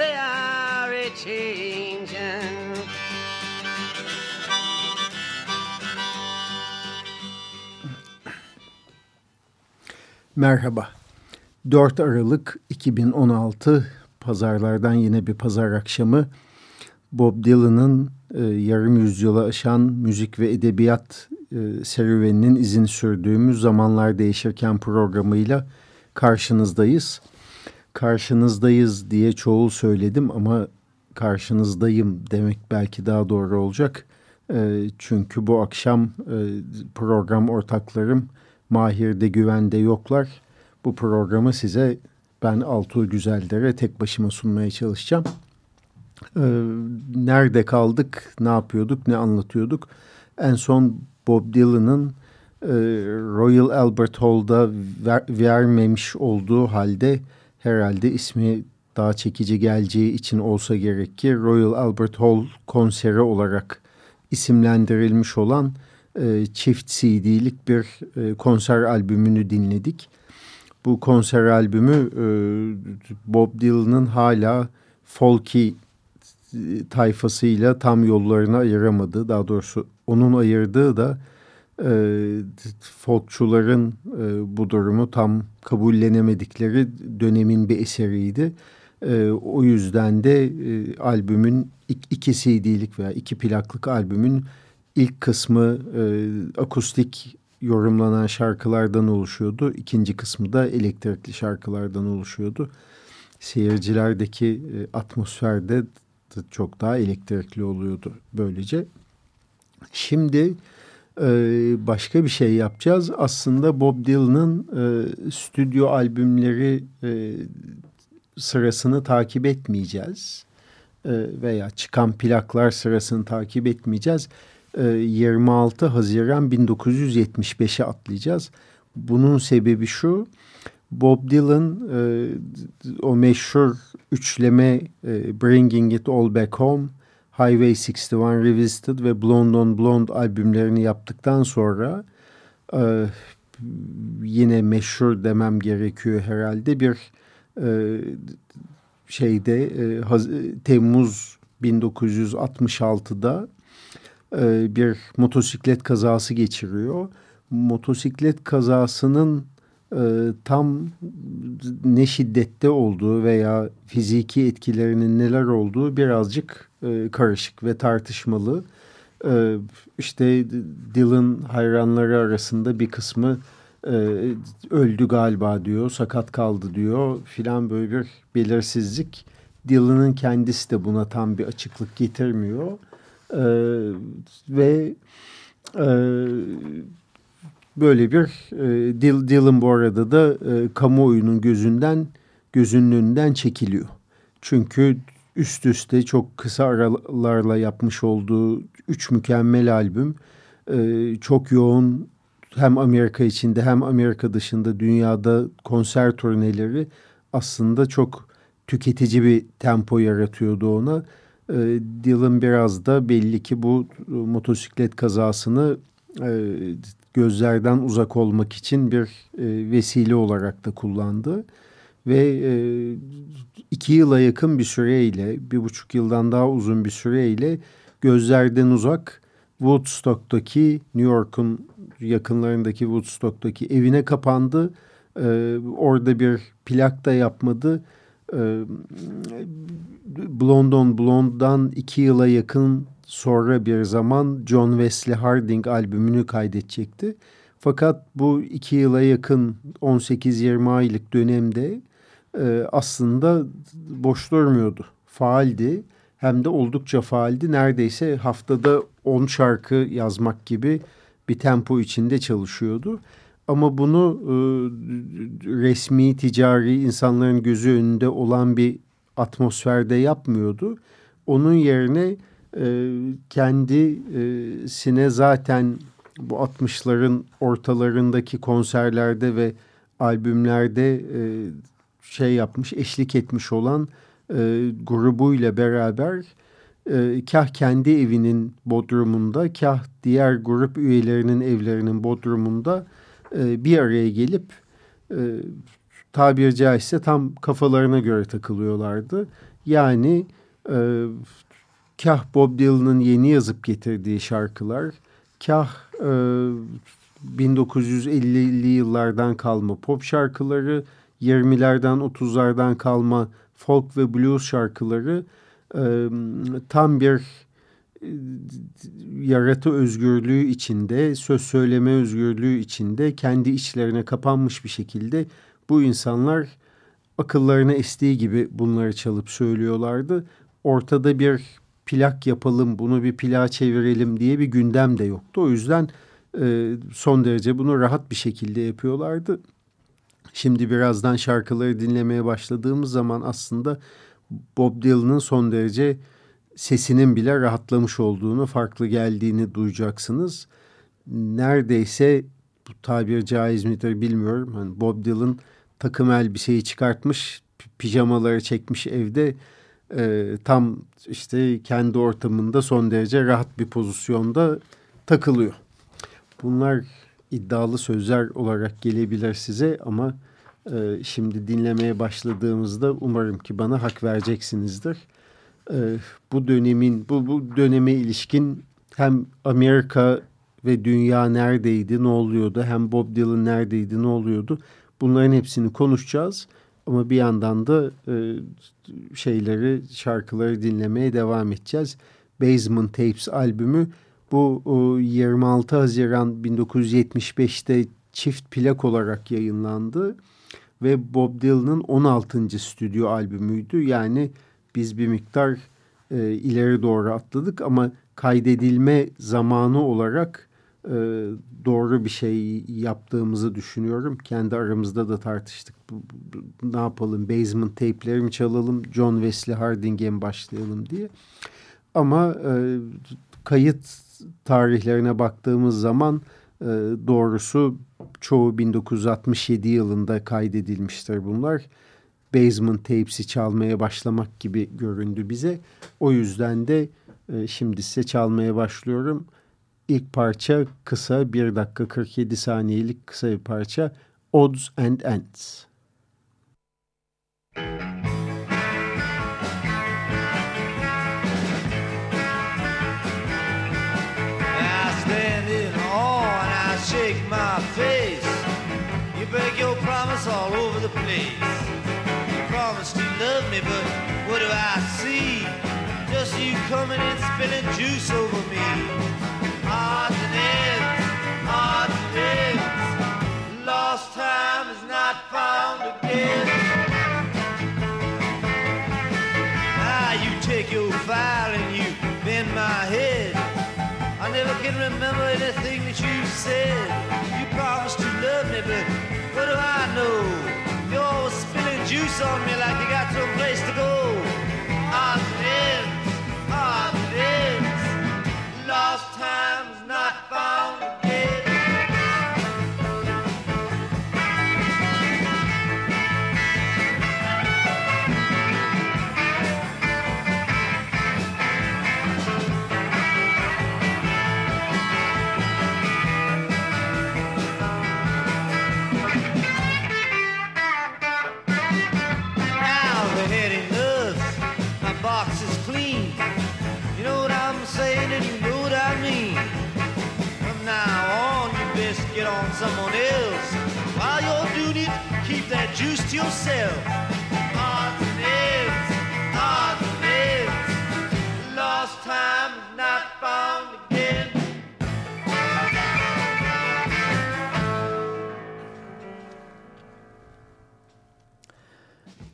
they are a changing. Merhaba. 4 Aralık 2016 pazarlardan yine bir pazar akşamı Bob Dylan'ın e, yarım yüzyıla aşan müzik ve edebiyat e, serüveninin izin sürdüğümüz Zamanlar Değişirken programıyla karşınızdayız. Karşınızdayız diye çoğul söyledim ama karşınızdayım demek belki daha doğru olacak. E, çünkü bu akşam e, program ortaklarım Mahir'de güvende yoklar. Bu programı size ben Altuğ Güzeldere tek başıma sunmaya çalışacağım. Ee, nerede kaldık, ne yapıyorduk, ne anlatıyorduk? En son Bob Dylan'ın e, Royal Albert Hall'da ver, vermemiş olduğu halde herhalde ismi daha çekici geleceği için olsa gerek ki Royal Albert Hall konseri olarak isimlendirilmiş olan e, çift CD'lik bir e, konser albümünü dinledik. Bu konser albümü e, Bob Dylan'ın hala folky tayfasıyla tam yollarını ayıramadı. Daha doğrusu onun ayırdığı da e, folkçuların bu durumu tam kabullenemedikleri dönemin bir eseriydi. O yüzden de albümün iki CD'lik veya iki plaklık albümün ilk kısmı akustik yorumlanan şarkılardan oluşuyordu. İkinci kısmı da elektrikli şarkılardan oluşuyordu. Seyircilerdeki atmosferde çok daha elektrikli oluyordu böylece. Şimdi e, başka bir şey yapacağız. Aslında Bob Dylan'ın e, stüdyo albümleri e, sırasını takip etmeyeceğiz. E, veya çıkan plaklar sırasını takip etmeyeceğiz. 26 Haziran 1975'e atlayacağız. Bunun sebebi şu. Bob Dylan o meşhur üçleme Bringing It All Back Home, Highway 61 Revisited ve Blonde on Blonde albümlerini yaptıktan sonra e, yine meşhur demem gerekiyor herhalde bir e, şeyde e, Temmuz 1966'da e, bir motosiklet kazası geçiriyor. Motosiklet kazasının e, tam ne şiddette olduğu veya fiziki etkilerinin neler olduğu birazcık e, karışık ve tartışmalı. E, işte Dylan hayranları arasında bir kısmı e, öldü galiba diyor, sakat kaldı diyor filan böyle bir belirsizlik. Dylan'ın kendisi de buna tam bir açıklık getirmiyor. E, ve e, böyle bir e, Dylan bu arada da e, kamuoyunun gözünden gözünün önünden çekiliyor. Çünkü üst üste çok kısa aralarla yapmış olduğu üç mükemmel albüm e, çok yoğun hem Amerika içinde hem Amerika dışında dünyada konser turneleri aslında çok tüketici bir tempo yaratıyordu ona. E, Dylan biraz da belli ki bu motosiklet kazasını e, gözlerden uzak olmak için bir e, vesile olarak da kullandı. Ve e, iki yıla yakın bir süreyle, bir buçuk yıldan daha uzun bir süreyle gözlerden uzak Woodstock'taki, New York'un yakınlarındaki Woodstock'taki evine kapandı. E, orada bir plak da yapmadı. e, Blonde on Blonde'dan iki yıla yakın sonra bir zaman John Wesley Harding albümünü kaydedecekti. Fakat bu iki yıla yakın 18-20 aylık dönemde e, aslında boş durmuyordu. Faaldi hem de oldukça faaldi. Neredeyse haftada 10 şarkı yazmak gibi bir tempo içinde çalışıyordu. Ama bunu e, resmi, ticari insanların gözü önünde olan bir atmosferde yapmıyordu. Onun yerine e, kendisine zaten bu 60'ların ortalarındaki konserlerde ve albümlerde e, şey yapmış, eşlik etmiş olan e, grubuyla beraber e, kah kendi evinin bodrumunda, kah diğer grup üyelerinin evlerinin bodrumunda e, bir araya gelip e, tabiri caizse tam kafalarına göre takılıyorlardı. Yani e, kah Bob Dylan'ın yeni yazıp getirdiği şarkılar, kah e, 1950'li yıllardan kalma pop şarkıları, 20'lerden 30'lardan kalma folk ve blues şarkıları e, tam bir e, yaratı özgürlüğü içinde, söz söyleme özgürlüğü içinde kendi içlerine kapanmış bir şekilde bu insanlar akıllarına estiği gibi bunları çalıp söylüyorlardı. Ortada bir plak yapalım, bunu bir plağa çevirelim diye bir gündem de yoktu. O yüzden e, son derece bunu rahat bir şekilde yapıyorlardı. Şimdi birazdan şarkıları dinlemeye başladığımız zaman aslında Bob Dylan'ın son derece sesinin bile rahatlamış olduğunu, farklı geldiğini duyacaksınız. Neredeyse bu tabir caiz midir bilmiyorum. Hani Bob Dylan takım elbiseyi çıkartmış, pijamaları çekmiş evde e, tam işte kendi ortamında son derece rahat bir pozisyonda takılıyor. Bunlar iddialı sözler olarak gelebilir size ama e, şimdi dinlemeye başladığımızda umarım ki bana hak vereceksinizdir. E, bu dönemin bu, bu döneme ilişkin hem Amerika ve dünya neredeydi ne oluyordu hem Bob Dylan neredeydi ne oluyordu bunların hepsini konuşacağız. Ama bir yandan da e, şeyleri, şarkıları dinlemeye devam edeceğiz. Basement Tapes albümü bu o, 26 Haziran 1975'te çift plak olarak yayınlandı. Ve Bob Dylan'ın 16. stüdyo albümüydü. Yani biz bir miktar e, ileri doğru atladık ama kaydedilme zamanı olarak e, doğru bir şey yaptığımızı düşünüyorum. Kendi aramızda da tartıştık. Bu, bu, ne yapalım basement tape'leri mi çalalım John Wesley Harding'e mi başlayalım diye. Ama e, kayıt tarihlerine baktığımız zaman e, doğrusu çoğu 1967 yılında kaydedilmiştir bunlar. Basement Tapes'i çalmaya başlamak gibi göründü bize. O yüzden de e, şimdi size çalmaya başlıyorum. İlk parça kısa 1 dakika 47 saniyelik kısa bir parça Odds and Ends. Spilling juice over me. Odds and ends, odds and ends. Lost time is not found again. Now you take your file and you bend my head. I never can remember anything that you said. You promised to love me, but what do I know? You're always spilling juice on me like you got some place to go. someone else. While you're doing it, keep that juice to yourself. Odds and ends, odds and ends. Lost time is not found again.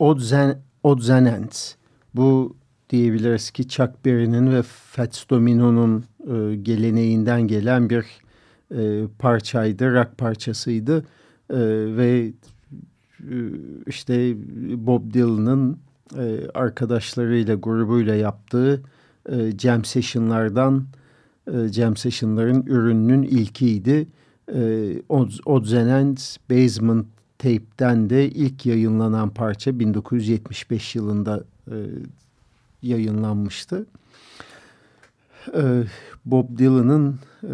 Odds and, ends. Bu diyebiliriz ki Chuck Berry'nin ve Fats Domino'nun e, geleneğinden gelen bir e, parçaydı, rock parçasıydı. E, ve e, işte Bob Dylan'ın e, arkadaşlarıyla, grubuyla yaptığı e, jam session'lardan, e, jam session'ların ürününün ilkiydi. E, Odds, and Ends Basement Tape'den de ilk yayınlanan parça 1975 yılında e, yayınlanmıştı. E, Bob Dylan'ın e,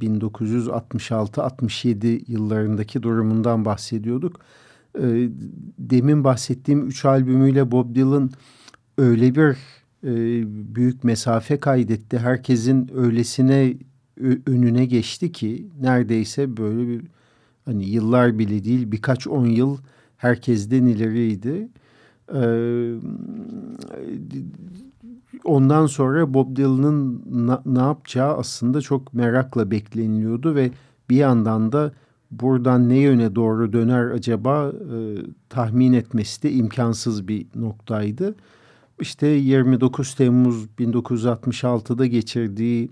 1966-67 yıllarındaki durumundan bahsediyorduk. E, demin bahsettiğim üç albümüyle Bob Dylan öyle bir e, büyük mesafe kaydetti. Herkesin öylesine önüne geçti ki neredeyse böyle bir hani yıllar bile değil birkaç on yıl herkesten ileriydi. Ee, ondan sonra Bob Dylan'ın ne yapacağı aslında çok merakla bekleniliyordu ve bir yandan da buradan ne yöne doğru döner acaba e, tahmin etmesi de imkansız bir noktaydı. İşte 29 Temmuz 1966'da geçirdiği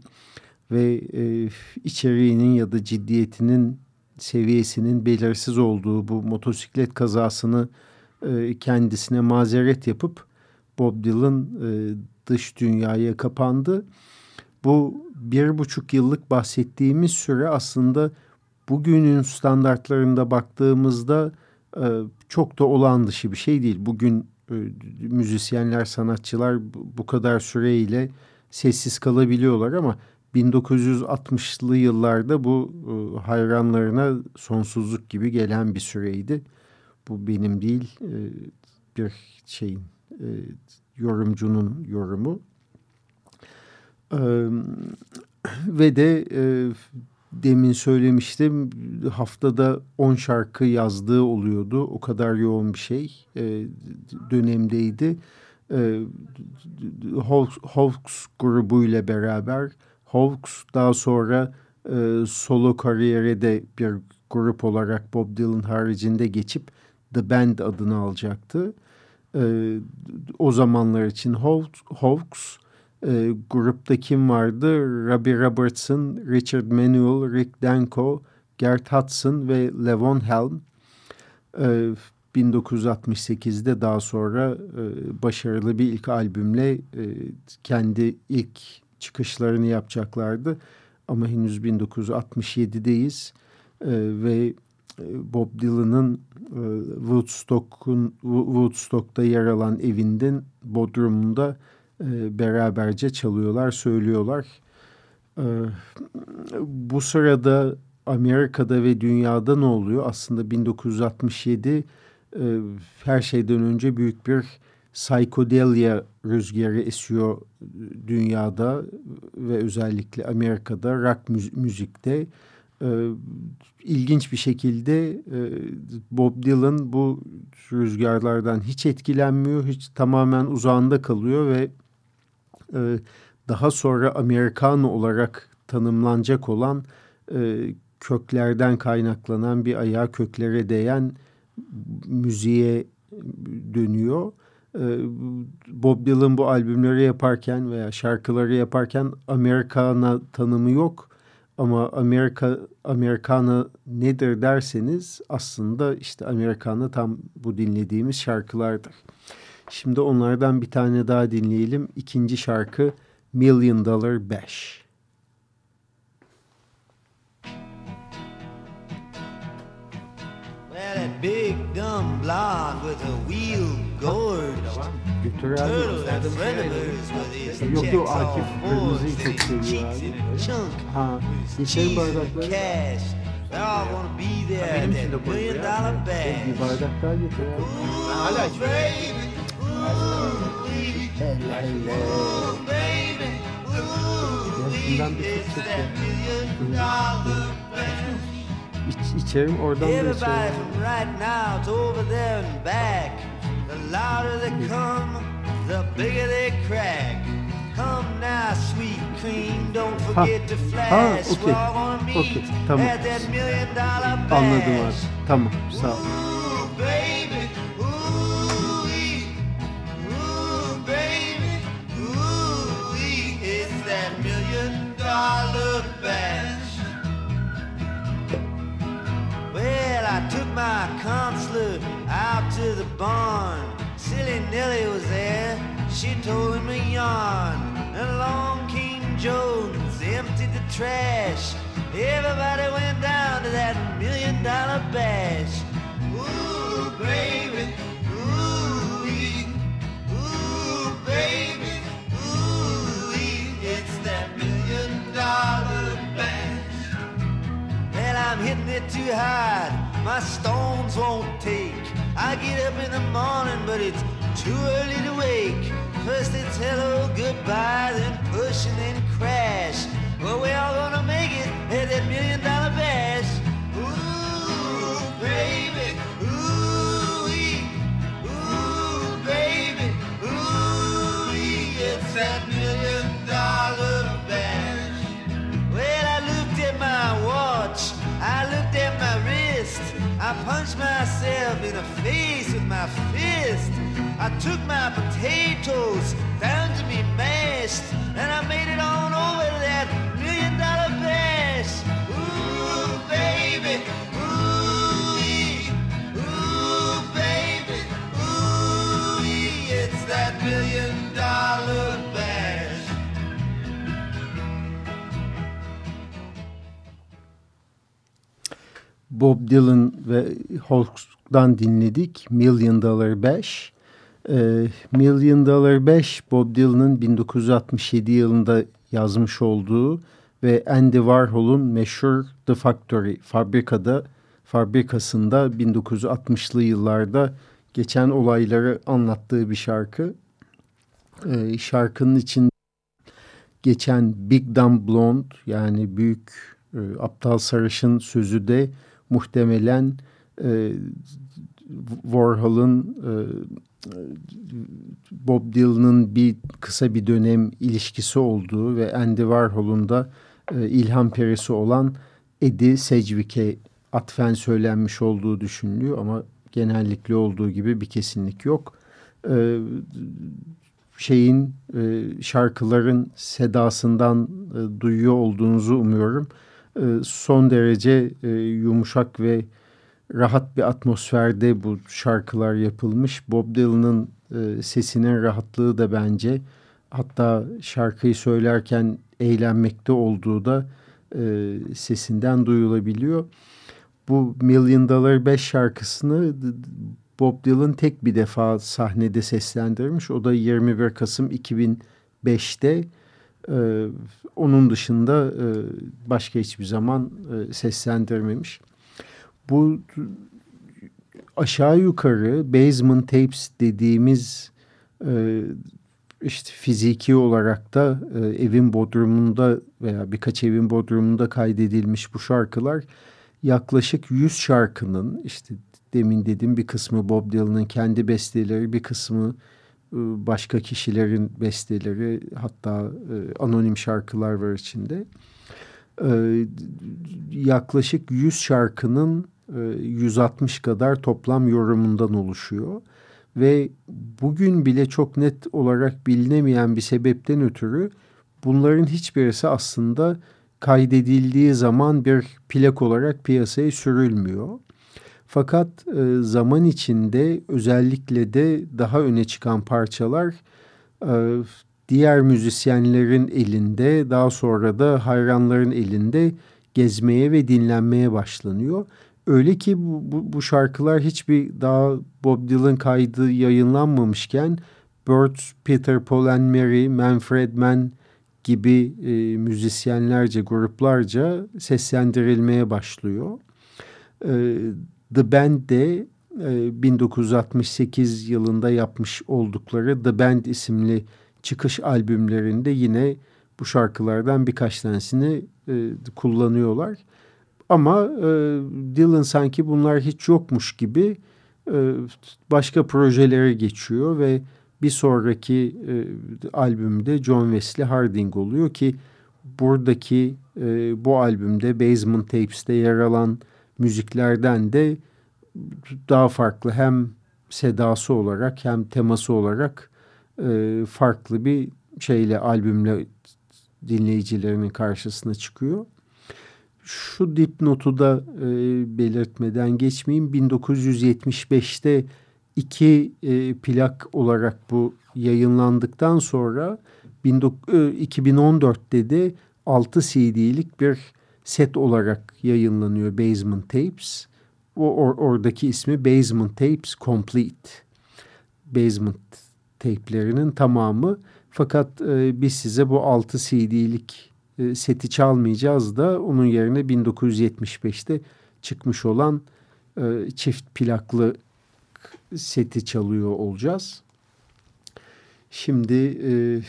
ve e, içeriğinin ya da ciddiyetinin seviyesinin belirsiz olduğu bu motosiklet kazasını e, kendisine mazeret yapıp Bob Dylan e, dış dünyaya kapandı. Bu bir buçuk yıllık bahsettiğimiz süre aslında bugünün standartlarında baktığımızda e, çok da olan dışı bir şey değil. Bugün e, müzisyenler, sanatçılar bu kadar süreyle sessiz kalabiliyorlar ama 1960'lı yıllarda bu e, hayranlarına sonsuzluk gibi gelen bir süreydi. Bu benim değil bir şeyin yorumcunun yorumu. Ve de demin söylemiştim haftada 10 şarkı yazdığı oluyordu. O kadar yoğun bir şey dönemdeydi. Hawks, Hawks grubuyla beraber Hawks daha sonra e, solo kariyere de bir grup olarak Bob Dylan haricinde geçip The Band adını alacaktı. E, o zamanlar için Hawks, e, grupta kim vardı? Robbie Robertson, Richard Manuel, Rick Danko, Gert Hudson ve Levon Helm. E, 1968'de daha sonra e, başarılı bir ilk albümle e, kendi ilk çıkışlarını yapacaklardı. Ama henüz 1967'deyiz e, ve Bob Dylan'ın e, Woodstock'un Woodstock'ta yer alan evinden Bodrum'unda e, beraberce çalıyorlar, söylüyorlar. E, bu sırada Amerika'da ve dünyada ne oluyor? Aslında 1967 e, her şeyden önce büyük bir psikodelya rüzgarı esiyor dünyada ve özellikle Amerika'da rock müzikte. E, ilginç bir şekilde e, Bob Dylan bu rüzgarlardan hiç etkilenmiyor, hiç tamamen uzağında kalıyor ve e, daha sonra Amerikano olarak tanımlanacak olan e, köklerden kaynaklanan bir ayağı köklere değen müziğe dönüyor. Ee, Bob Dylan bu albümleri yaparken veya şarkıları yaparken Amerikana tanımı yok. Ama Amerika Amerikana nedir derseniz aslında işte Amerikana tam bu dinlediğimiz şarkılardır. Şimdi onlardan bir tane daha dinleyelim. İkinci şarkı Million Dollar Bash. that big dumb blonde with a wheel gorged turtle that friendlers with his checks all forged and his cheeks in a chunk. Cheese and cash. They're all gonna be there at that million dollar. Ooh, baby. Ooh, baby. Ooh, baby. It's that million dollar bash. İç, içerim oradan da içerim. louder they come, the bigger they crack. Come now, sweet cream, don't forget ha. to flash. Ha, okay. We're all gonna meet okay. tamam. at that million dollar bash. Anladım. Tamam, sağ ol. Well, I took my counselor out to the barn. Nellie was there, she told him a yarn. And along King Jones emptied the trash. Everybody went down to that million dollar bash. Ooh, baby, ooh, ooh, baby, ooh, it's that million dollar bash. Well, I'm hitting it too hard, my stones won't take. I get up in the morning, but it's too early to wake. First it's hello, goodbye, then push and then crash. Well, we all gonna make it at that million dollar bash. Ooh, baby, ooh, ooh, baby, ooh, it's that I punched myself in the face with my fist. I took my potatoes down to be mashed, and I made it on over that million dollar bash. Ooh, baby, Bob Dylan ve Hawks'dan dinledik Million Dollar Bash. E, Million Dollar Bash Bob Dylan'ın 1967 yılında yazmış olduğu ve Andy Warhol'un meşhur The Factory fabrikada fabrikasında 1960'lı yıllarda geçen olayları anlattığı bir şarkı. E, şarkının için geçen Big Dumb Blonde yani büyük e, aptal sarışın sözü de muhtemelen e, Warhol'un e, Bob Dylan'ın bir kısa bir dönem ilişkisi olduğu ve Andy Warhol'un da e, ilham perisi olan Eddie Sedgwick'e atfen söylenmiş olduğu düşünülüyor ama genellikle olduğu gibi bir kesinlik yok. E, şeyin e, şarkıların sedasından e, duyuyor olduğunuzu umuyorum. E, son derece e, yumuşak ve rahat bir atmosferde bu şarkılar yapılmış. Bob Dylan'ın e, sesinin rahatlığı da bence hatta şarkıyı söylerken eğlenmekte olduğu da sesinden duyulabiliyor. Bu Million Dollar 5 şarkısını Bob Dylan tek bir defa sahnede seslendirmiş. O da 21 Kasım 2005'te. Ee, onun dışında e, başka hiçbir zaman e, seslendirmemiş. Bu aşağı yukarı basement tapes dediğimiz e, işte fiziki olarak da e, evin bodrumunda veya birkaç evin bodrumunda kaydedilmiş bu şarkılar yaklaşık 100 şarkının işte demin dediğim bir kısmı Bob Dylan'ın kendi besteleri bir kısmı başka kişilerin besteleri hatta e, anonim şarkılar var içinde. E, yaklaşık 100 şarkının 160 kadar toplam yorumundan oluşuyor. Ve bugün bile çok net olarak bilinemeyen bir sebepten ötürü bunların hiçbirisi aslında kaydedildiği zaman bir plak olarak piyasaya sürülmüyor. Fakat e, zaman içinde özellikle de daha öne çıkan parçalar e, diğer müzisyenlerin elinde daha sonra da hayranların elinde gezmeye ve dinlenmeye başlanıyor. Öyle ki bu, bu, bu şarkılar hiçbir daha Bob Dylan kaydı yayınlanmamışken Birds, Peter, Paul and Mary, Manfred Mann gibi e, müzisyenlerce, gruplarca seslendirilmeye başlıyor. E, The Band de e, 1968 yılında yapmış oldukları The Band isimli çıkış albümlerinde yine bu şarkılardan birkaç tanesini e, kullanıyorlar. Ama e, Dylan sanki bunlar hiç yokmuş gibi e, başka projelere geçiyor ve bir sonraki e, albümde John Wesley Harding oluyor ki buradaki e, bu albümde Basement Tapes'te yer alan müziklerden de daha farklı hem sedası olarak hem teması olarak e, farklı bir şeyle albümle dinleyicilerinin karşısına çıkıyor. şu dipnotu da e, belirtmeden geçmeyeyim. 1975'te iki e, plak olarak bu yayınlandıktan sonra 2014'te e, de 6 CD'lik bir set olarak yayınlanıyor Basement Tapes. O or, oradaki ismi Basement Tapes Complete. Basement tape'lerinin tamamı. Fakat e, biz size bu 6 CD'lik e, seti çalmayacağız da onun yerine 1975'te çıkmış olan e, çift plaklı seti çalıyor olacağız. Şimdi e,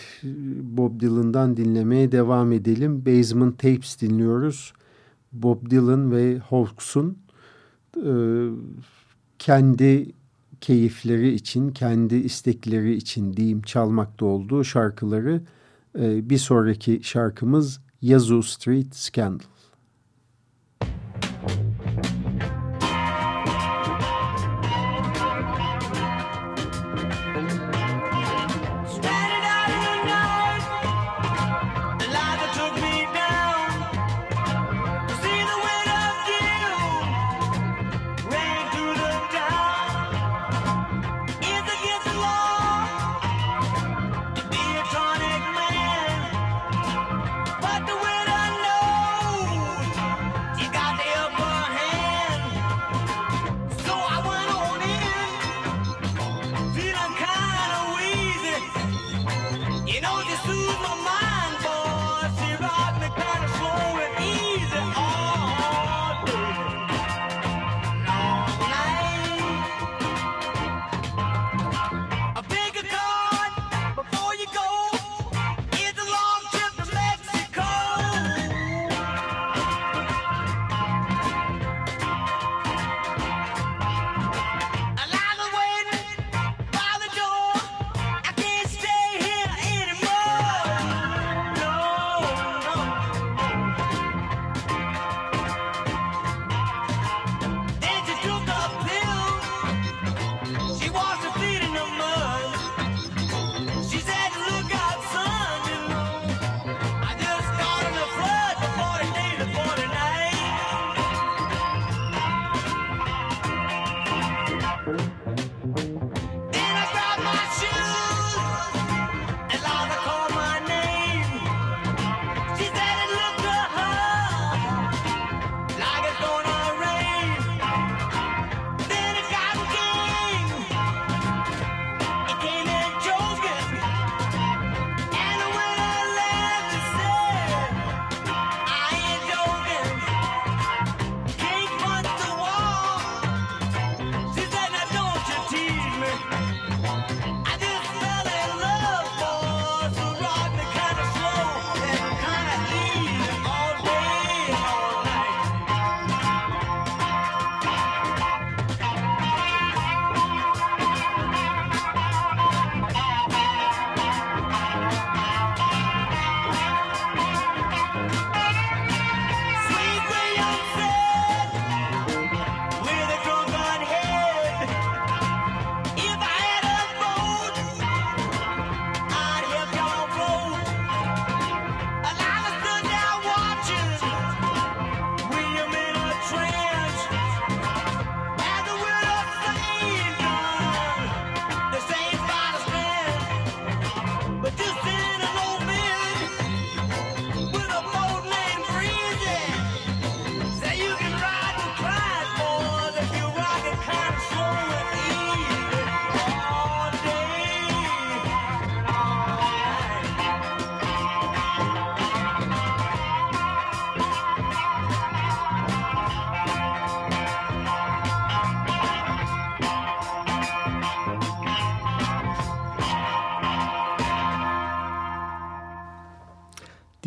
Bob Dylan'dan dinlemeye devam edelim. Basement Tapes dinliyoruz. Bob Dylan ve Hawks'un e, kendi keyifleri için, kendi istekleri için diyeyim çalmakta olduğu şarkıları e, bir sonraki şarkımız Yazoo Street Scandal.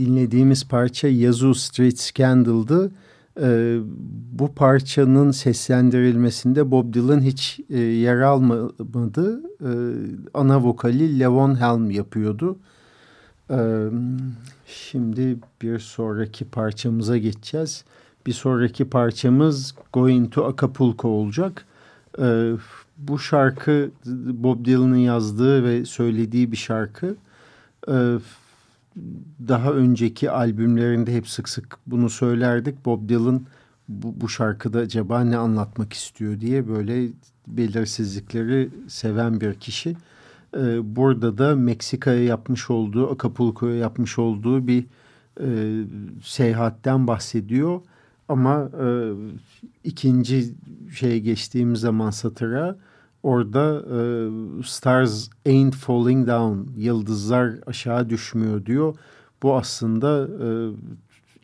Dinlediğimiz parça Yazoo Street Scandal'dı. Ee, bu parçanın seslendirilmesinde Bob Dylan hiç e, yer almadı. Ee, ana vokali Levon Helm yapıyordu. Ee, şimdi bir sonraki parçamıza geçeceğiz. Bir sonraki parçamız Going to Acapulco olacak. Ee, bu şarkı Bob Dylan'ın yazdığı ve söylediği bir şarkı. Ee, daha önceki albümlerinde hep sık sık bunu söylerdik. Bob Dylan bu, bu şarkıda acaba ne anlatmak istiyor diye böyle belirsizlikleri seven bir kişi. E, burada da Meksika'ya yapmış olduğu, Acapulco'ya yapmış olduğu bir e, seyahatten bahsediyor. Ama e, ikinci şeye geçtiğim zaman satıra orada e, Stars Ain't Falling Down, yıldızlar aşağı düşmüyor diyor. Bu aslında e,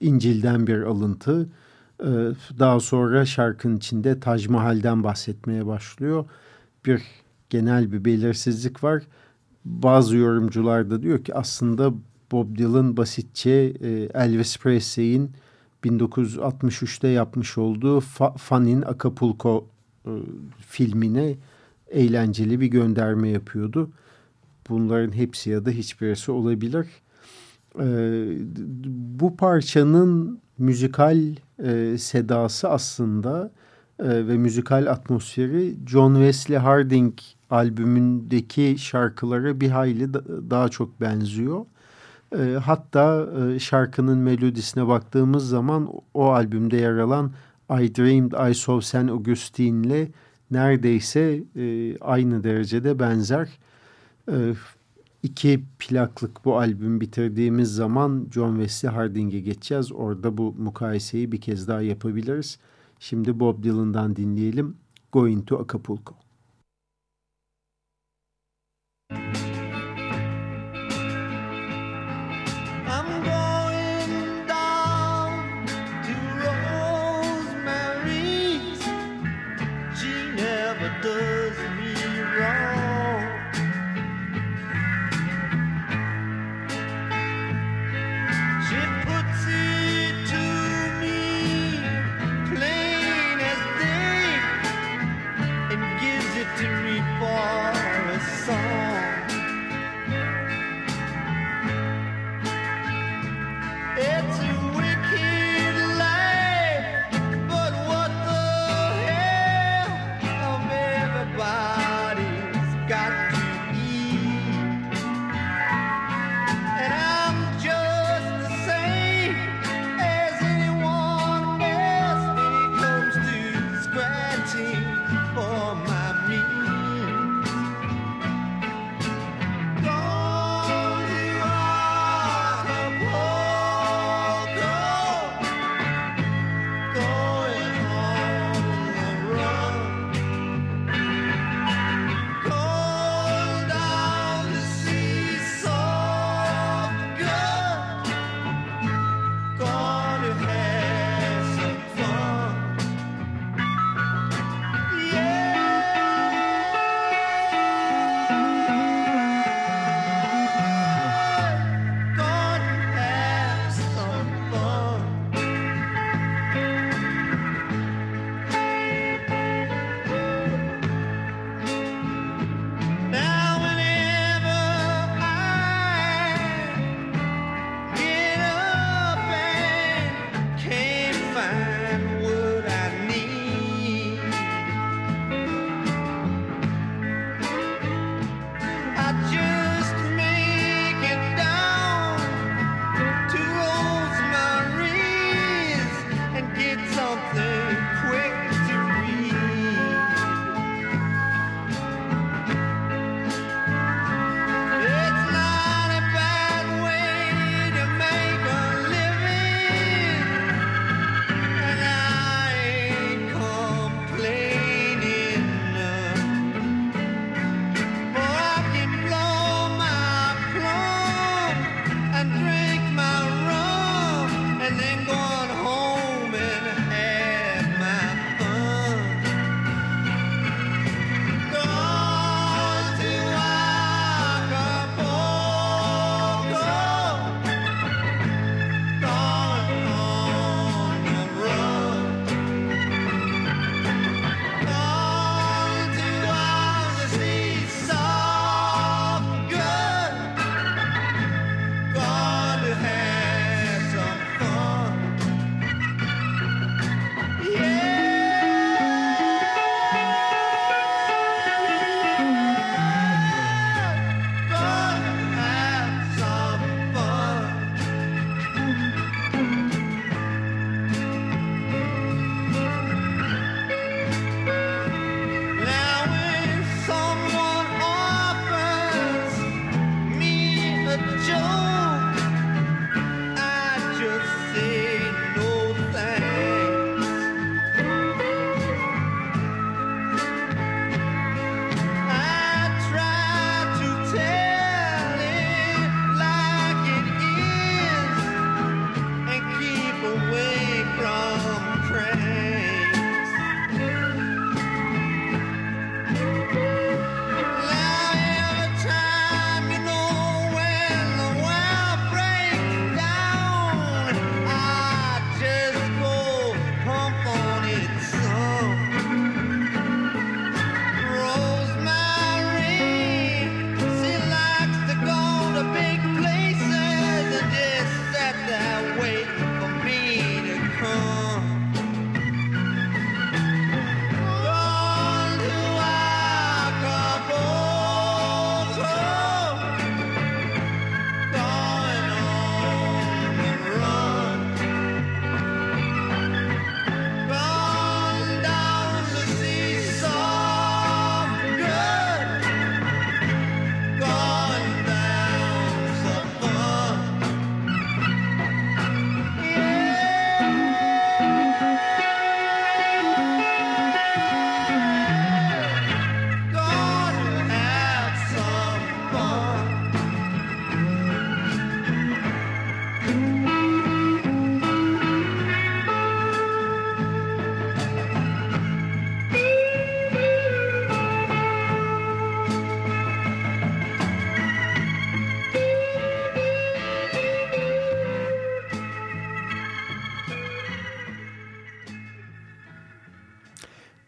İncil'den bir alıntı. E, daha sonra şarkının içinde Taj Mahal'den bahsetmeye başlıyor. Bir genel bir belirsizlik var. Bazı yorumcular da diyor ki aslında Bob Dylan basitçe e, Elvis Presley'in 1963'te yapmış olduğu Fun'in Acapulco e, filmine eğlenceli bir gönderme yapıyordu. Bunların hepsi ya da hiçbirisi olabilir. E, bu parçanın müzikal e, sedası aslında e, ve müzikal atmosferi John Wesley Harding albümündeki şarkılara bir hayli da, daha çok benziyor. E, hatta e, şarkının melodisine baktığımız zaman o albümde yer alan I Dreamed I Saw San Augustine'le neredeyse e, aynı derecede benzer. E, iki plaklık bu albüm bitirdiğimiz zaman John Wesley Harding'e geçeceğiz. Orada bu mukayeseyi bir kez daha yapabiliriz. Şimdi Bob Dylan'dan dinleyelim. Going to Acapulco.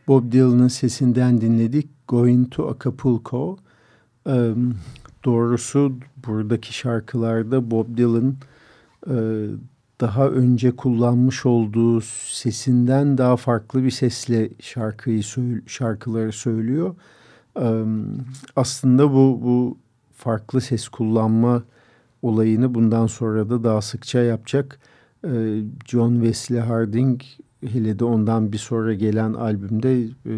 Bob Dylan'ın sesinden dinledik. Going to Acapulco. E, doğrusu buradaki şarkılarda Bob Dylan e, daha önce kullanmış olduğu sesinden daha farklı bir sesle şarkıyı şarkıları söylüyor. E, aslında bu bu farklı ses kullanma olayını bundan sonra da daha sıkça yapacak. E, John Wesley Harding hele de ondan bir sonra gelen albümde e,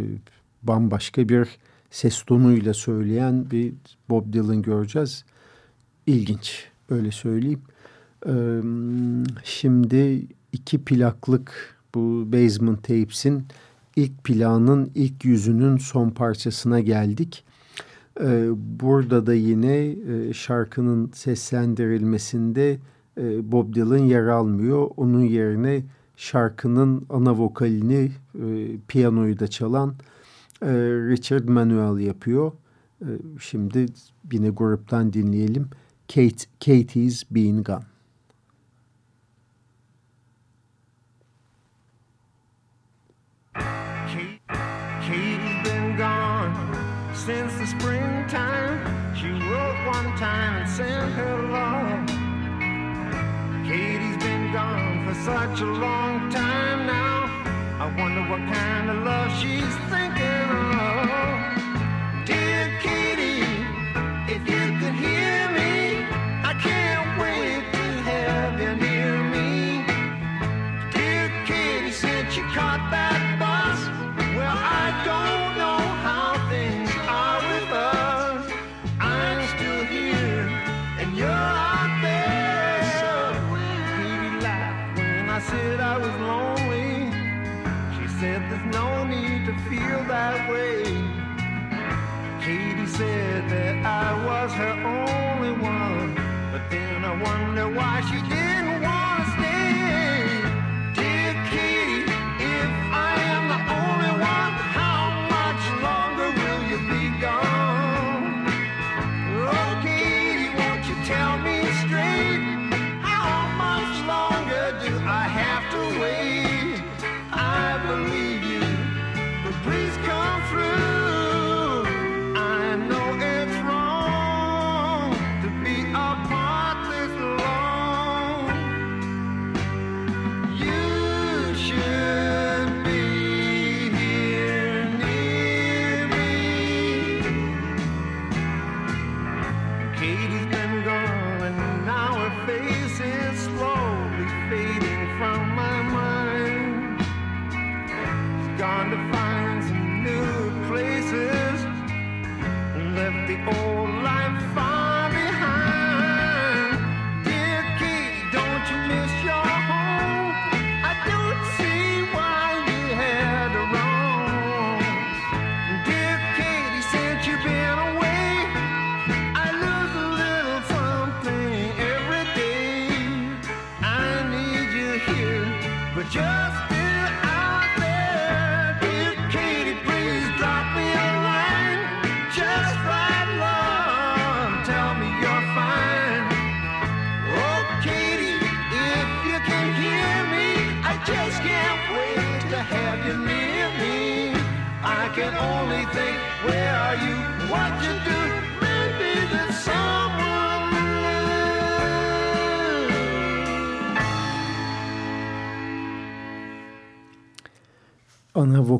bambaşka bir ses tonuyla söyleyen bir Bob Dylan göreceğiz. İlginç öyle söyleyeyim. E, şimdi iki plaklık bu Basement Tapes'in ilk planın ilk yüzünün son parçasına geldik. Burada da yine şarkının seslendirilmesinde Bob Dylan yer almıyor. Onun yerine şarkının ana vokalini e, piyanoyu da çalan e, Richard Manuel yapıyor. E, şimdi yine gruptan dinleyelim. Kate, Katie's Been Gone. Since the springtime. She wrote one time and sent her love. Katie's been gone for such a long time.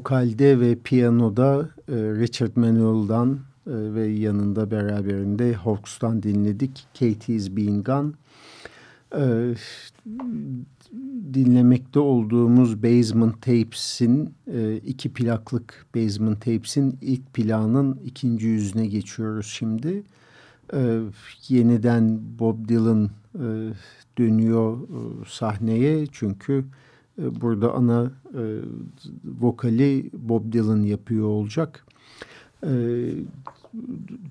Vokalde ve piyanoda e, Richard Manuel'dan e, ve yanında beraberinde Hawks'tan dinledik. Katie's Been Gone. E, dinlemekte olduğumuz Basement Tapes'in e, iki plaklık Basement Tapes'in ilk planın ikinci yüzüne geçiyoruz şimdi. E, yeniden Bob Dylan e, dönüyor e, sahneye çünkü burada ana e, vokali Bob Dylan yapıyor olacak. E,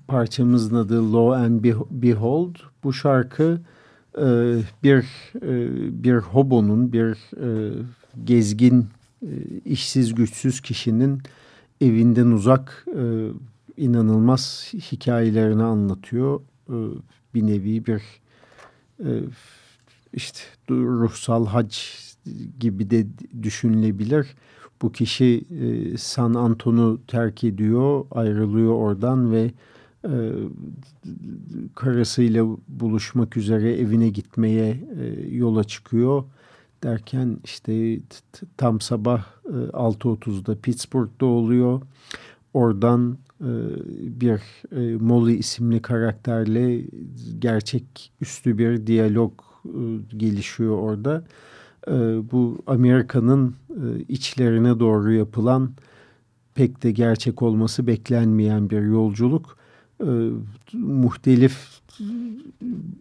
parçamızın adı Lo and Behold. Bu şarkı e, bir e, bir hobonun, bir e, gezgin, e, işsiz güçsüz kişinin evinden uzak e, inanılmaz hikayelerini anlatıyor. E, bir nevi bir e, işte ruhsal hac gibi de düşünülebilir. bu kişi e, San Anton'u terk ediyor, ayrılıyor oradan ve e, karısıyla buluşmak üzere evine gitmeye e, yola çıkıyor. Derken işte tam sabah e, 6.30'da Pittsburgh'da oluyor. Oradan e, bir e, Molly isimli karakterle gerçek üstü bir diyalog e, gelişiyor orada. E, bu Amerika'nın e, içlerine doğru yapılan pek de gerçek olması beklenmeyen bir yolculuk. E, muhtelif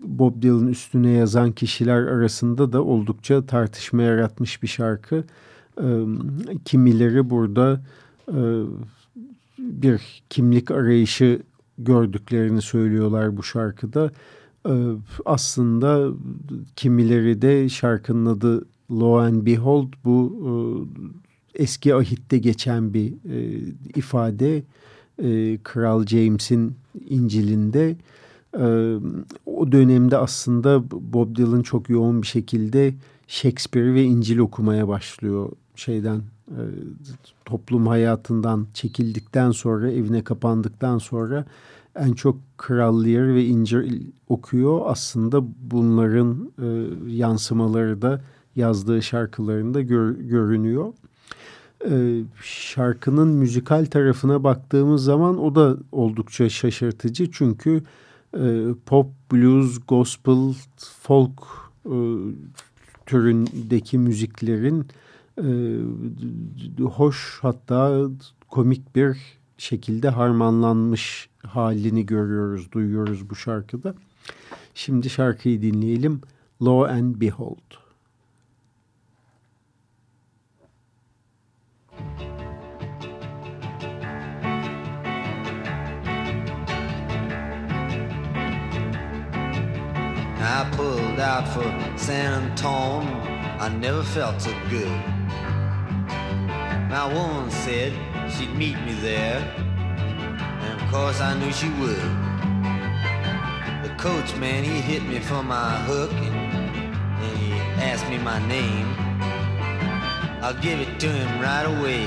Bob Dylan üstüne yazan kişiler arasında da oldukça tartışma yaratmış bir şarkı. Kimileri burada bir kimlik arayışı gördüklerini söylüyorlar bu şarkıda. Ee, aslında kimileri de şarkının adı Lo and Behold bu e, eski ahitte geçen bir e, ifade. E, Kral James'in İncil'inde o dönemde aslında Bob Dylan çok yoğun bir şekilde Shakespeare ve İncil okumaya başlıyor şeyden toplum hayatından çekildikten sonra evine kapandıktan sonra en çok Kral Lear ve İncil okuyor. Aslında bunların e, yansımaları da yazdığı şarkılarında gör, görünüyor. E, şarkının müzikal tarafına baktığımız zaman o da oldukça şaşırtıcı. Çünkü e, pop, blues, gospel, folk e, türündeki müziklerin e, hoş hatta komik bir şekilde harmanlanmış halini görüyoruz, duyuyoruz bu şarkıda. Şimdi şarkıyı dinleyelim. Lo and Behold. I pulled out for San Antone. I never felt so good. My woman said she'd meet me there, and of course I knew she would. The coachman, he hit me for my hook, and, and he asked me my name. I'll give it to him right away,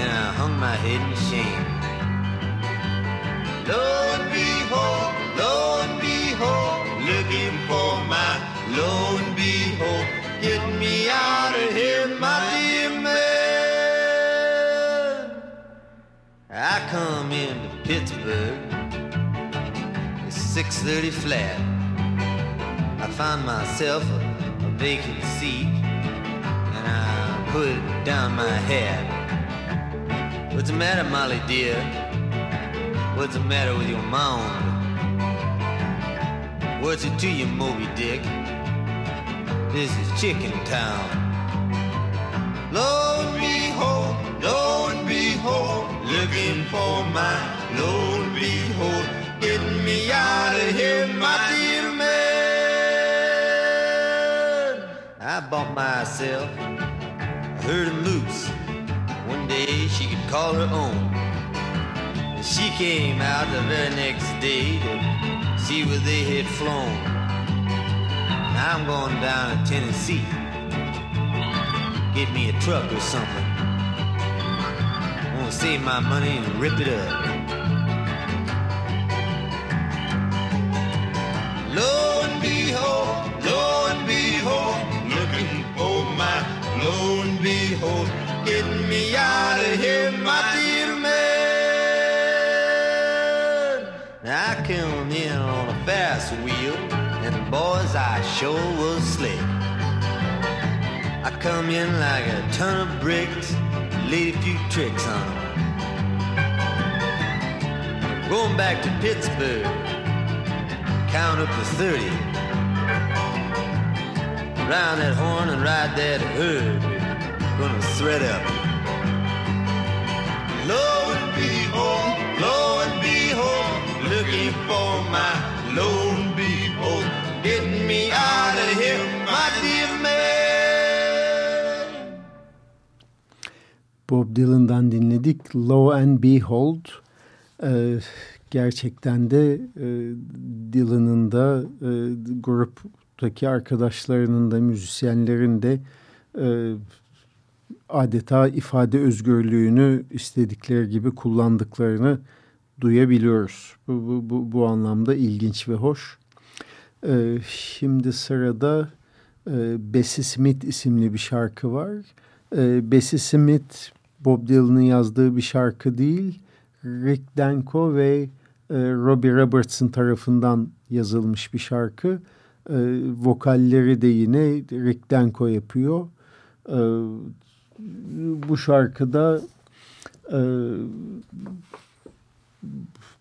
and I hung my head in shame. Lo and behold, lo and behold, looking for my lo and behold, get me out of here, my dear man. I come into Pittsburgh, it's 6.30 flat. I find myself a, a vacant seat, and I put down my hat. What's the matter, Molly dear? What's the matter with your mound? What's it to you, Moby Dick? This is Chicken Town. Lo and behold, lo and behold, looking for my lo behold, getting me out of here, my dear man. I bought myself a herd of moose. One day she could call her own. She came out the very next day to see where they had flown. I'm going down to Tennessee. Get me a truck or something. Gonna save my money and rip it up. Lo and behold, lo and behold, looking for my lo and behold, getting me out of here, my dear man. I come in on a fast wheel, and boys, I sure was slick. I come in like a ton of bricks, laid a few tricks on on 'em. Going back to Pittsburgh, count up to 30. Round that horn and ride that herd, gonna thread up. Lo Bob Dylan'dan dinledik. Lo and Behold. Ee, gerçekten de e, Dylan'ın da e, gruptaki arkadaşlarının da müzisyenlerin de e, adeta ifade özgürlüğünü istedikleri gibi kullandıklarını duyabiliyoruz. Bu, bu, bu, bu anlamda ilginç ve hoş. Ee, şimdi sırada e, Bessie Smith isimli bir şarkı var. Ee, Bessie Smith Bob Dylan'ın yazdığı bir şarkı değil. Rick Danko ve e, Robbie Robertson tarafından yazılmış bir şarkı. E, vokalleri de yine Rick Danko yapıyor. E, bu şarkıda e,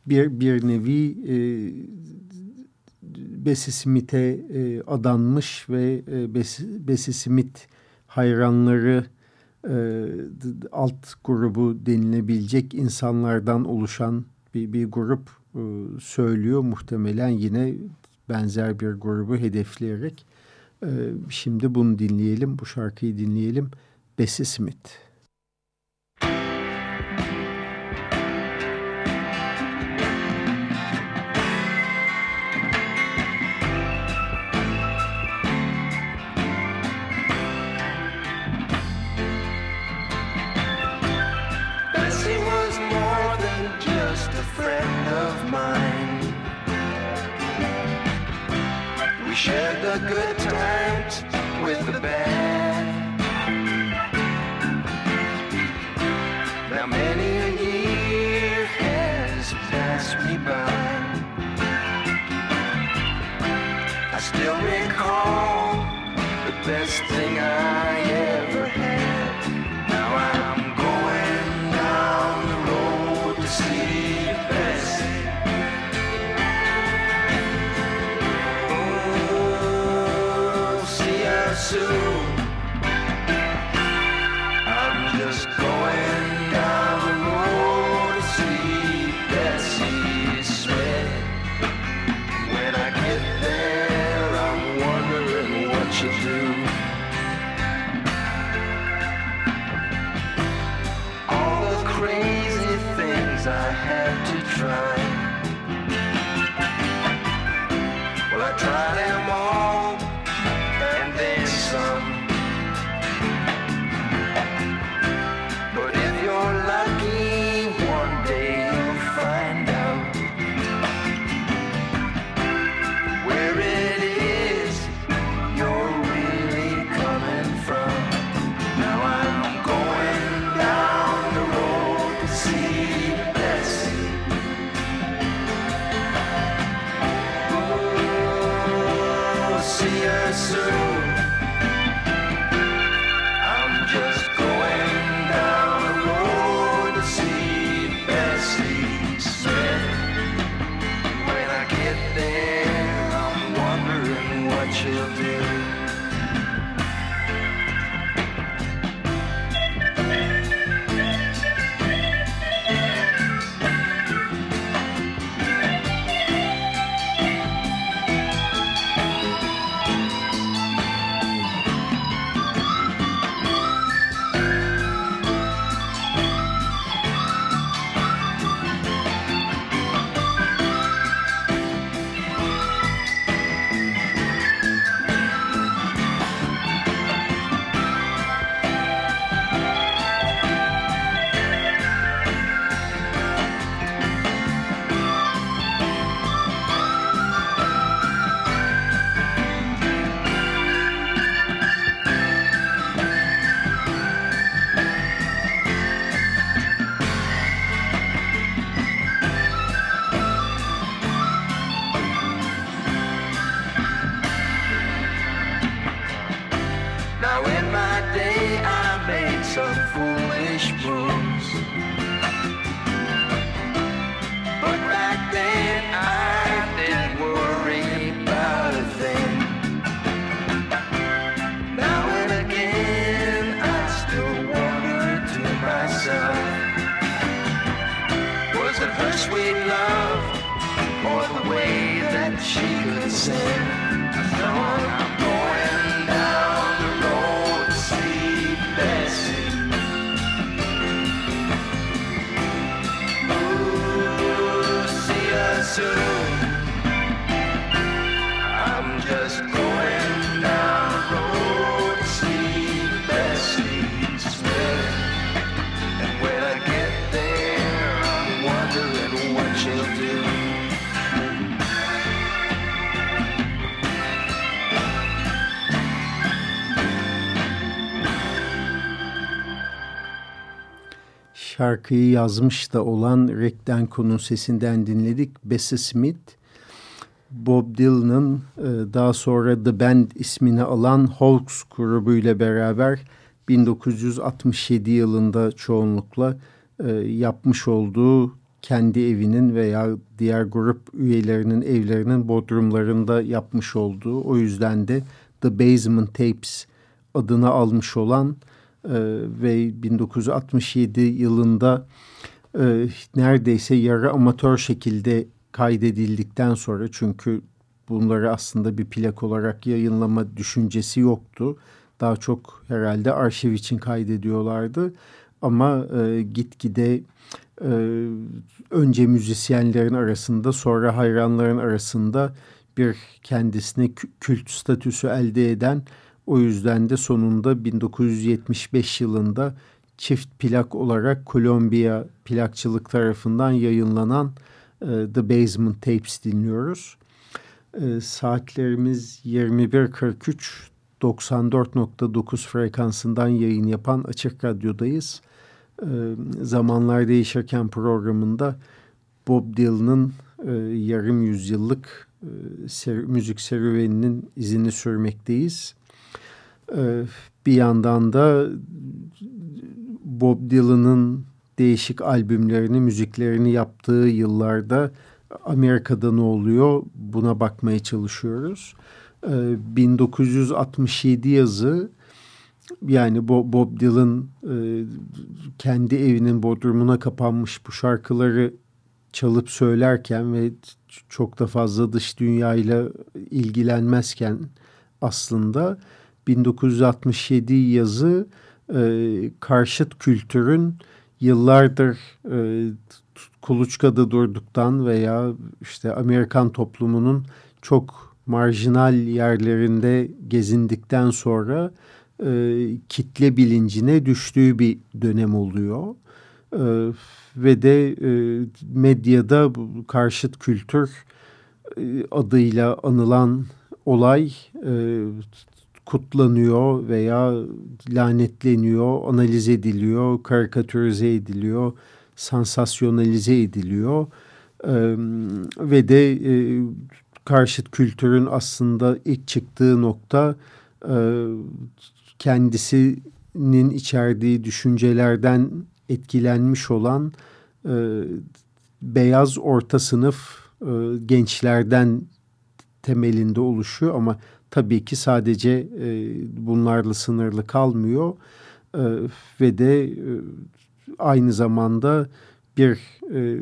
bir, bir nevi e, Bessie Smith'e e, adanmış ve e, Bessie, Bessie Smith hayranları e, alt grubu denilebilecek insanlardan oluşan bir, bir grup e, söylüyor. Muhtemelen yine benzer bir grubu hedefleyerek. E, şimdi bunu dinleyelim, bu şarkıyı dinleyelim. Bessie Smith. Good times with the band. Now many a year has passed me by. I still recall the best thing I ever Şarkıyı yazmış da olan Rick Danko'nun sesinden dinledik. Bessie Smith, Bob Dylan'ın e, daha sonra The Band ismini alan Hawks grubuyla beraber 1967 yılında çoğunlukla e, yapmış olduğu kendi evinin veya diğer grup üyelerinin evlerinin bodrumlarında yapmış olduğu o yüzden de The Basement Tapes adını almış olan e, ve 1967 yılında e, neredeyse yarı amatör şekilde kaydedildikten sonra çünkü bunları aslında bir plak olarak yayınlama düşüncesi yoktu. Daha çok herhalde arşiv için kaydediyorlardı. Ama e, gitgide e, önce müzisyenlerin arasında sonra hayranların arasında bir kendisine kült statüsü elde eden o yüzden de sonunda 1975 yılında çift plak olarak Kolombiya plakçılık tarafından yayınlanan e, The Basement Tapes dinliyoruz. E, saatlerimiz 21.43 94.9 frekansından yayın yapan Açık Radyo'dayız. E, Zamanlar Değişirken programında Bob Dylan'ın e, yarım yüzyıllık e, ser, müzik serüveninin izini sürmekteyiz. E, bir yandan da Bob Dylan'ın değişik albümlerini, müziklerini yaptığı yıllarda Amerika'da ne oluyor buna bakmaya çalışıyoruz. 1967 yazı yani Bob Dylan kendi evinin bodrumuna kapanmış bu şarkıları çalıp söylerken ve çok da fazla dış dünyayla ilgilenmezken aslında 1967 yazı karşıt kültürün yıllardır kuluçkada durduktan veya işte Amerikan toplumunun çok marjinal yerlerinde gezindikten sonra e, kitle bilincine düştüğü bir dönem oluyor. E, ve de e, medyada karşıt kültür e, adıyla anılan olay e, kutlanıyor veya lanetleniyor, analiz ediliyor, karikatürize ediliyor, sansasyonalize ediliyor. E, ve de e, karşıt kültürün aslında ilk çıktığı nokta e, kendisinin içerdiği düşüncelerden etkilenmiş olan e, beyaz orta sınıf e, gençlerden temelinde oluşuyor ama tabii ki sadece e, bunlarla sınırlı kalmıyor e, ve de e, aynı zamanda bir e,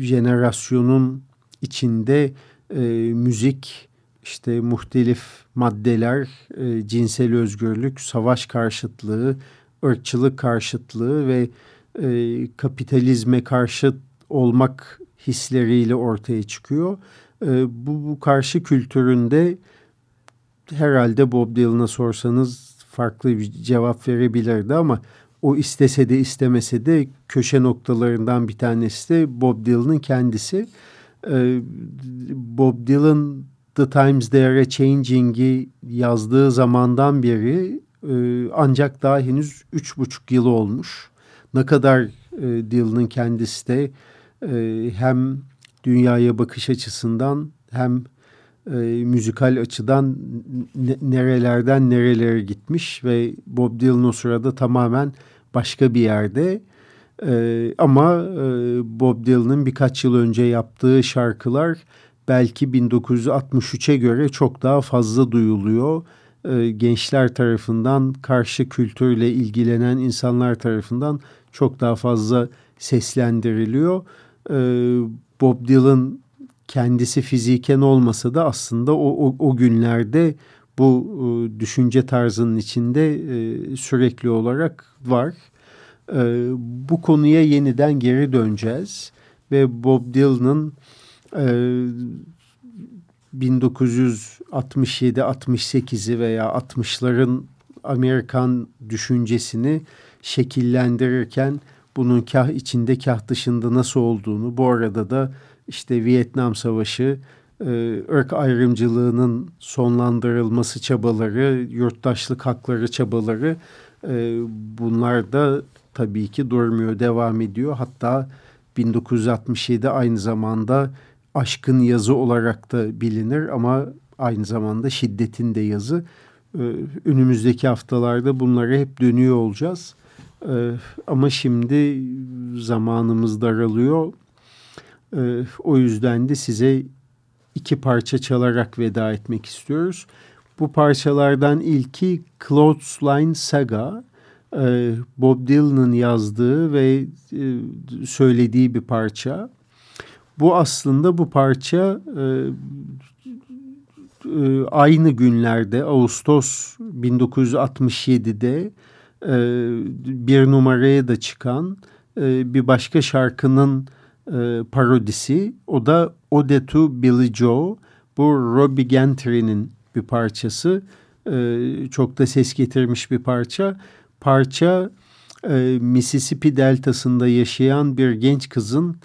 jenerasyonun içinde e, müzik, işte muhtelif maddeler, e, cinsel özgürlük, savaş karşıtlığı, ırkçılık karşıtlığı ve e, kapitalizme karşı olmak hisleriyle ortaya çıkıyor. E, bu, bu karşı kültüründe herhalde Bob Dylan'a sorsanız farklı bir cevap verebilirdi ama o istese de istemese de köşe noktalarından bir tanesi de Bob Dylan'ın kendisi. Ee, Bob Dylan The Times They Are Changing'i yazdığı zamandan beri e, ancak daha henüz üç buçuk yılı olmuş. Ne kadar e, Dylan'ın kendisi de e, hem dünyaya bakış açısından hem müzikal açıdan nerelerden nerelere gitmiş ve Bob Dylan o sırada tamamen başka bir yerde. Ee, ama e, Bob Dylan'ın birkaç yıl önce yaptığı şarkılar belki 1963'e göre çok daha fazla duyuluyor. Ee, gençler tarafından, karşı kültürle ilgilenen insanlar tarafından çok daha fazla seslendiriliyor. Ee, Bob Dylan kendisi fiziken olmasa da aslında o, o, o günlerde bu e, düşünce tarzının içinde e, sürekli olarak var. E, bu konuya yeniden geri döneceğiz ve Bob Dylan'ın e, 1967-68'i veya 60'ların Amerikan düşüncesini şekillendirirken bunun kah içinde kah dışında nasıl olduğunu bu arada da işte Vietnam Savaşı, e, ırk ayrımcılığının sonlandırılması çabaları, yurttaşlık hakları çabaları e, bunlar da tabii ki durmuyor, devam ediyor. Hatta 1967 aynı zamanda aşkın yazı olarak da bilinir ama aynı zamanda şiddetin de yazı. E, önümüzdeki haftalarda bunlara hep dönüyor olacağız. Ama şimdi zamanımız daralıyor. O yüzden de size iki parça çalarak veda etmek istiyoruz. Bu parçalardan ilki Clothesline Saga. Ee, Bob Dylan'ın yazdığı ve e, söylediği bir parça. Bu aslında bu parça e, e, aynı günlerde Ağustos 1967'de bir numaraya da çıkan bir başka şarkının parodisi. O da Ode to Billy Joe. Bu Robbie Gentry'nin bir parçası. çok da ses getirmiş bir parça parça e, Mississippi deltasında yaşayan bir genç kızın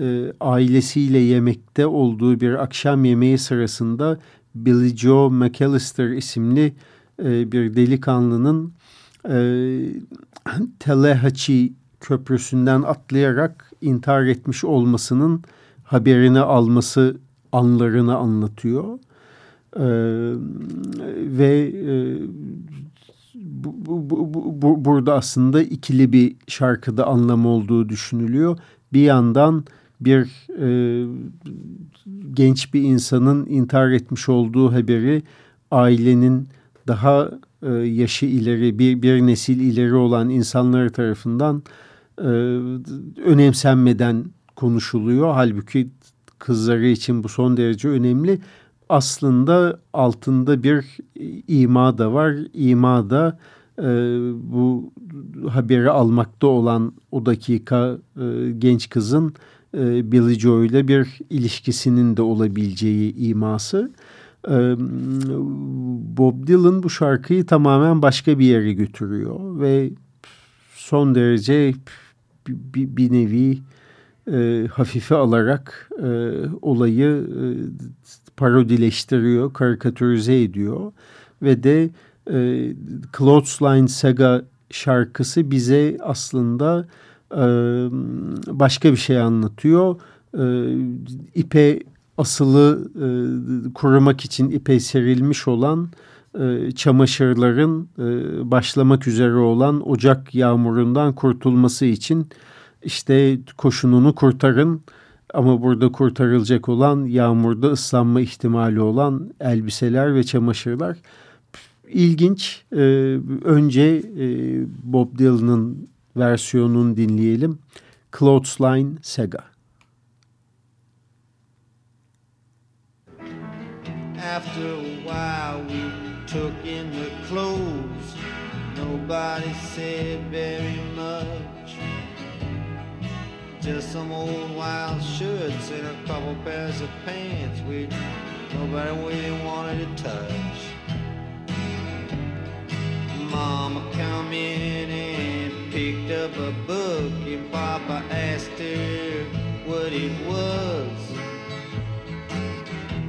e, ailesiyle yemekte olduğu bir akşam yemeği sırasında Billy Joe McAllister isimli e, bir delikanlının e, Tallahatchie köprüsünden atlayarak intihar etmiş olmasının haberini alması anlarını anlatıyor. Ee, ve e, bu, bu, bu, bu, burada aslında ikili bir şarkıda anlam olduğu düşünülüyor. Bir yandan bir e, genç bir insanın intihar etmiş olduğu haberi ailenin daha e, yaşı ileri bir, bir nesil ileri olan insanlar tarafından e, önemsenmeden konuşuluyor. Halbuki kızları için bu son derece önemli aslında altında bir ima da var. İma da e, bu haberi almakta olan o dakika e, genç kızın e, Billy Joe ile bir ilişkisinin de olabileceği iması. E, Bob Dylan bu şarkıyı tamamen başka bir yere götürüyor ve son derece bir, bir nevi e, hafife alarak e, olayı e, parodileştiriyor, karikatürize ediyor ve de e, Clothesline Saga şarkısı bize aslında e, başka bir şey anlatıyor. E, ipe asılı e, korumak için ipe serilmiş olan e, çamaşırların e, başlamak üzere olan Ocak yağmurundan kurtulması için işte koşununu kurtarın ama burada kurtarılacak olan yağmurda ıslanma ihtimali olan elbiseler ve çamaşırlar. İlginç. Ee, önce e, Bob Dylan'ın versiyonunu dinleyelim. Clothesline Sega. After took in the clothes Nobody said very much Just some old wild shirts and a couple pairs of pants which nobody really wanted to touch. Mama come in and picked up a book and Papa asked her what it was.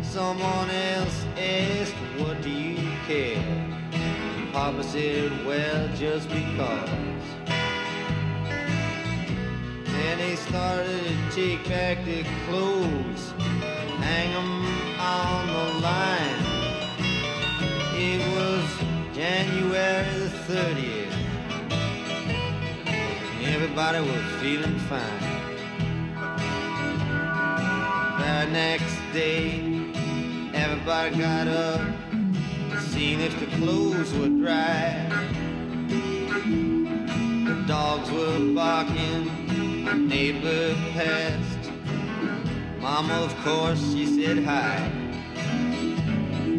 Someone else asked, care? Papa said, well, just because. Then he started to take back their clothes, hang them on the line. It was January the 30th. Everybody was feeling fine. The next day, everybody got up, seen if the clothes were dry. The dogs were barking neighbor passed. Mama, of course, she said hi.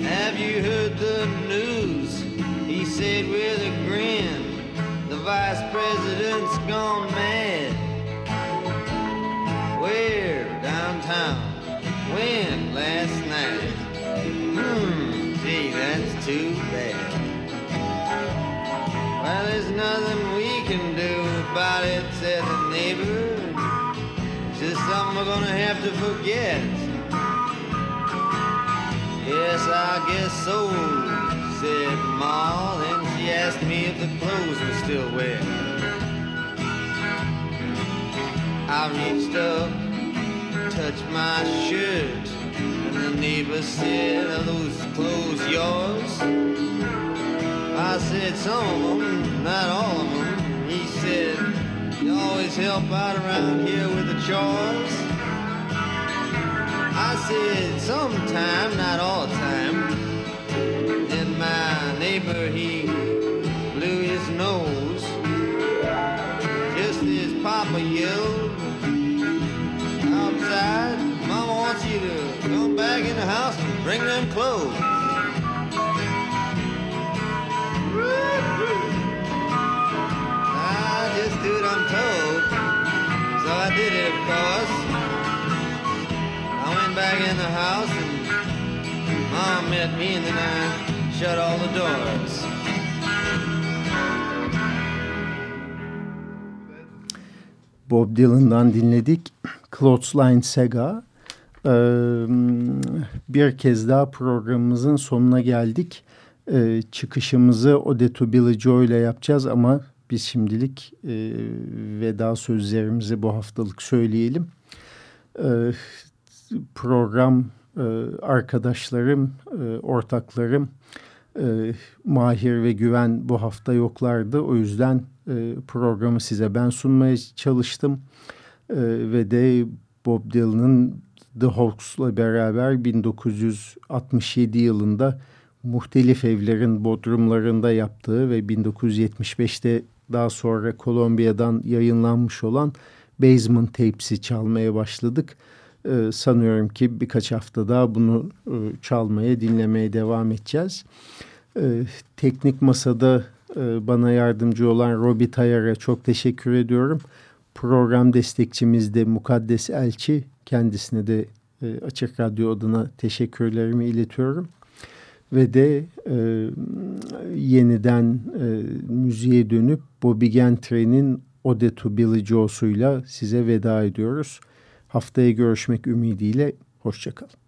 Have you heard the news? He said with a grin. The vice president's gone mad. Where? Downtown. When? Last night. Hmm, gee, that's too bad. Well, there's nothing we can do about it, said the neighbor. It's just something we're gonna have to forget. Yes, I guess so, said Ma. Then she asked me if the clothes were still wet. I reached up, touched my shirt, and the neighbor said, Are those clothes yours? I said, Some of them, not all of them. He said, You always help out around here with the chores? I said, Sometime, not all the time. Then my neighbor, he back in the house and bring them clothes. I just do what I'm told. So I did it, of course. I went back in the house and Mom met me and then I shut all the doors. Bob Dylan'dan dinledik. Clothesline Sega. Bir kez daha programımızın sonuna geldik. Çıkışımızı Ode to Billy Joe ile yapacağız ama biz şimdilik veda sözlerimizi bu haftalık söyleyelim. Program arkadaşlarım, ortaklarım Mahir ve Güven bu hafta yoklardı. O yüzden programı size ben sunmaya çalıştım. Ve de Bob Dylan'ın The Hawks'la beraber 1967 yılında muhtelif evlerin bodrumlarında yaptığı ve 1975'te daha sonra Kolombiya'dan yayınlanmış olan Basement Tapes'i çalmaya başladık. Ee, sanıyorum ki birkaç hafta daha bunu e, çalmaya, dinlemeye devam edeceğiz. Ee, teknik masada e, bana yardımcı olan Robi Tayar'a çok teşekkür ediyorum. Program destekçimiz de Mukaddes Elçi. Kendisine de e, Açık Radyo adına teşekkürlerimi iletiyorum. Ve de e, yeniden e, müziğe dönüp Bobby Gentry'nin Ode to Billy Joe'suyla size veda ediyoruz. Haftaya görüşmek ümidiyle. Hoşçakalın.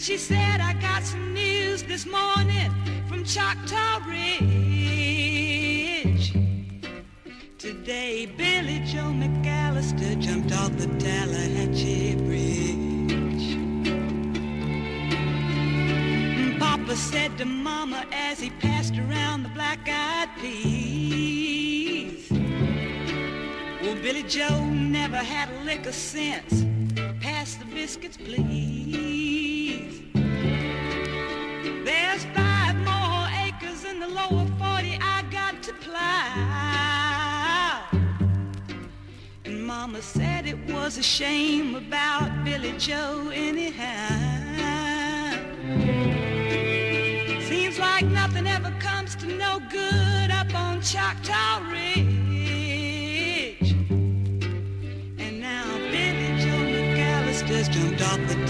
She said, I got some news this morning from Choctaw Ridge. Today, Billy Joe McAllister jumped off the Tallahatchie Bridge. And Papa said to Mama as he passed around the black-eyed peas. Well, Billy Joe never had a lick of sense. Pass the biscuits, please. There's five more acres in the lower 40 I got to plow. And Mama said it was a shame about Billy Joe anyhow. Seems like nothing ever comes to no good up on Choctaw Ridge. And now Billy Joe McAllister's jumped off the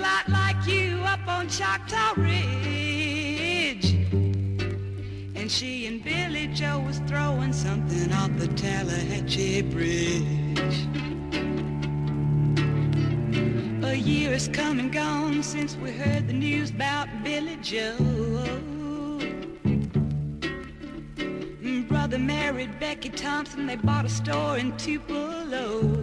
Lot like you up on Choctaw Ridge. And she and Billy Joe was throwing something off the Tallahatchie Bridge. A year has come and gone since we heard the news about Billy Joe. Mm, Brother married Becky Thompson, they bought a store in Tupelo.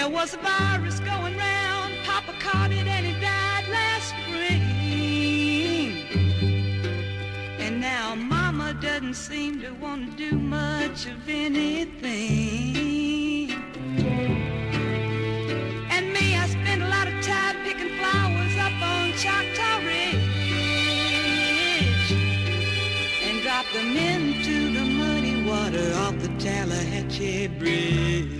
There was a virus going round, Papa caught it and he died last spring. And now Mama doesn't seem to want to do much of anything. And me, I spend a lot of time picking flowers up on Choctaw Ridge and drop them into the muddy water off the Tallahatchie Bridge.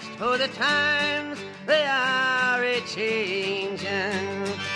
for the times they are a changing.